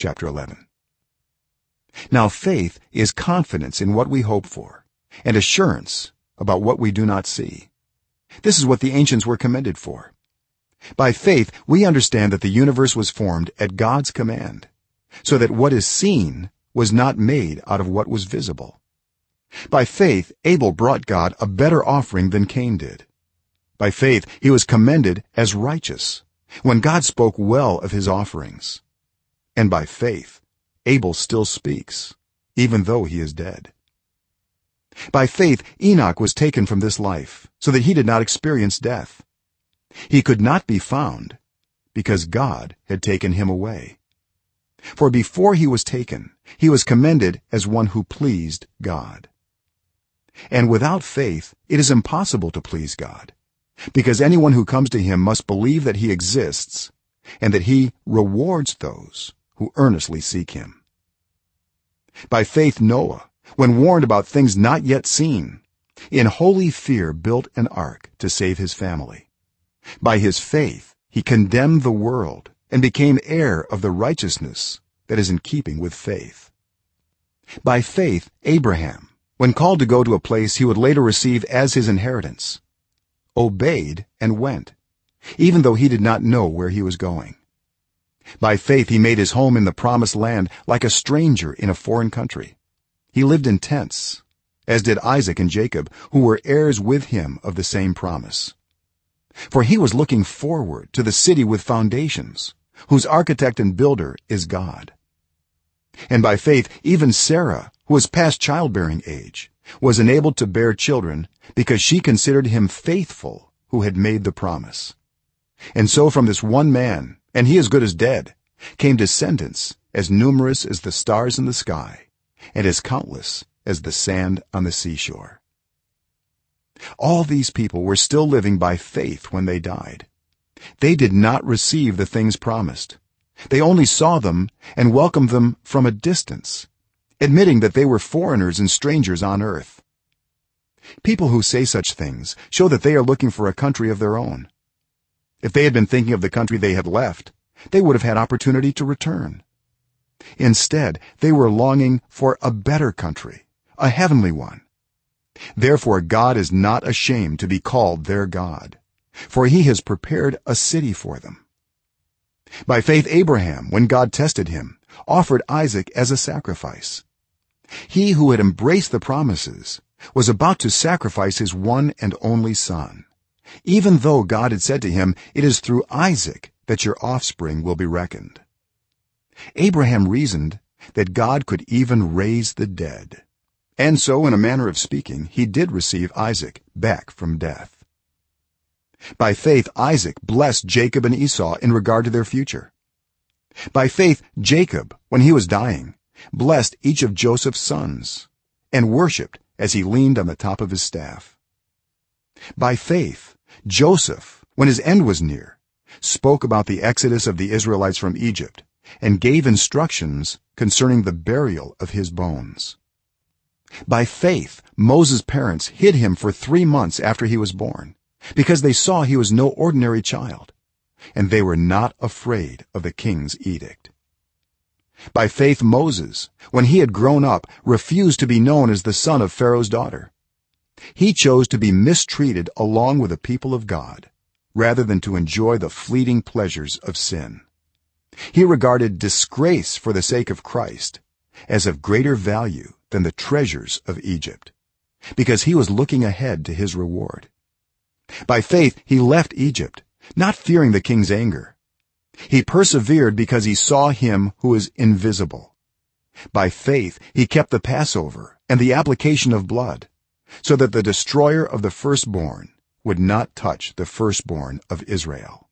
chapter 11 now faith is confidence in what we hope for and assurance about what we do not see. This is what the ancients were commended for. By faith we understand that the universe was formed at god's command so that what is seen was not made out of what was visible. By faith abel brought god a better offering than cain did. By faith he was commended as righteous when god spoke well of his offerings and by faith abel still speaks even though he is dead. By faith enoch was taken from this life so that he did not experience death. He could not be found because god had taken him away. For before he was taken he was commended as one who pleased god. And without faith it is impossible to please god because anyone who comes to him must believe that he exists and that he rewards those who earnestly seek him. By faith noah when warned about things not yet seen in holy fear built an ark to save his family. By his faith he condemned the world and became heir of the righteousness that is in keeping with faith. By faith abraham when called to go to a place he would later receive as his inheritance obeyed and went even though he did not know where he was going by faith he made his home in the promised land like a stranger in a foreign country. He lived in tents as did isaac and jacob who were heirs with him of the same promise. For he was looking forward to the city with foundations whose architect and builder is god. And by faith even sarah who was past childbearing age was enabled to bear children because she considered him faithful who had made the promise and so from this one man and he as good as dead came descendants as numerous as the stars in the sky and as countless as the sand on the seashore. All these people were still living by faith when they died. They did not receive the things promised. They only saw them and welcomed them from a distance admitting that they were foreigners and strangers on earth. People who say such things show that they are looking for a country of their own if they had been thinking of the country they had left they would have had opportunity to return. Instead they were longing for a better country a heavenly one. Therefore god is not ashamed to be called their god for he has prepared a city for them. By faith abraham when god tested him offered isaac as a sacrifice. He who had embraced the promises was about to sacrifice his one and only son even though god had said to him it is through isaac that your offspring will be reckoned. Abraham reasoned that god could even raise the dead. And so in a manner of speaking he did receive isaac back from death. By faith isaac blessed jacob and esau in regard to their future. By faith jacob when he was dying blessed each of joseph's sons and worshipped as he leaned on the top of his staff by faith joseph when his end was near spoke about the exodus of the israelites from egypt and gave instructions concerning the burial of his bones. By faith moses parents hid him for 3 months after he was born because they saw he was no ordinary child and they were not afraid of the king's edict. By faith moses when he had grown up refused to be known as the son of pharaoh's daughter he chose to be mistreated along with the people of god rather than to enjoy the fleeting pleasures of sin. He regarded disgrace for the sake of christ as of greater value than the treasures of egypt because he was looking ahead to his reward. By faith he left egypt not fearing the king's anger. He persevered because he saw him who is invisible. By faith he kept the passover and the application of blood so that the destroyer of the firstborn would not touch the firstborn of israel.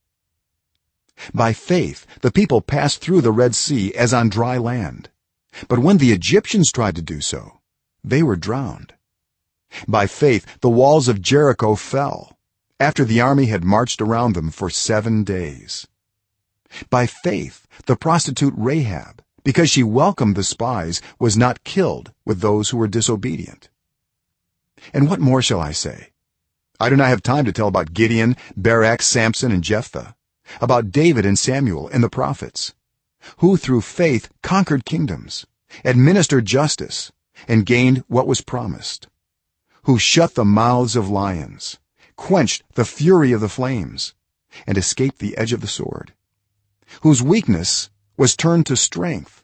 By faith the people passed through the red sea as on dry land. But when the egyptians tried to do so they were drowned. By faith the walls of jericho fell after the army had marched around them for 7 days. By faith the prostitute rahab because she welcomed the spies was not killed with those who were disobedient and what more shall i say? I do not have time to tell about gideon barak samson and jephthah about david and samuel and the prophets who through faith conquered kingdoms administered justice and gained what was promised who shut the mouths of lions quenched the fury of the flames and escaped the edge of the sword whose weakness was turned to strength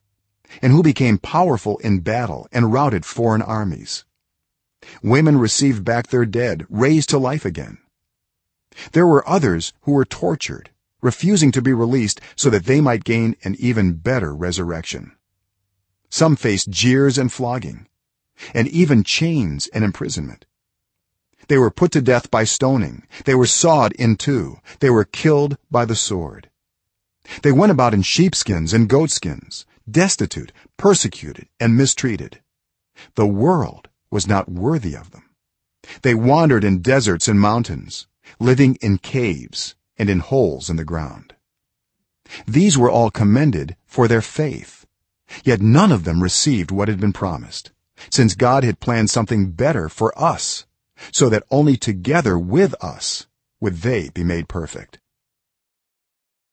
and who became powerful in battle and routed foreign armies women received back their dead raised to life again. There were others who were tortured refusing to be released so that they might gain an even better resurrection. Some faced jeers and flogging and even chains and imprisonment. They were put to death by stoning. They were sawed in two. They were killed by the sword. They went about in sheepskins and goatskins destitute persecuted and mistreated. The world was not worthy of them. They wandered in deserts and mountains living in caves and in holes in the ground. These were all commended for their faith yet none of them received what had been promised since god had planned something better for us so that only together with us would they be made perfect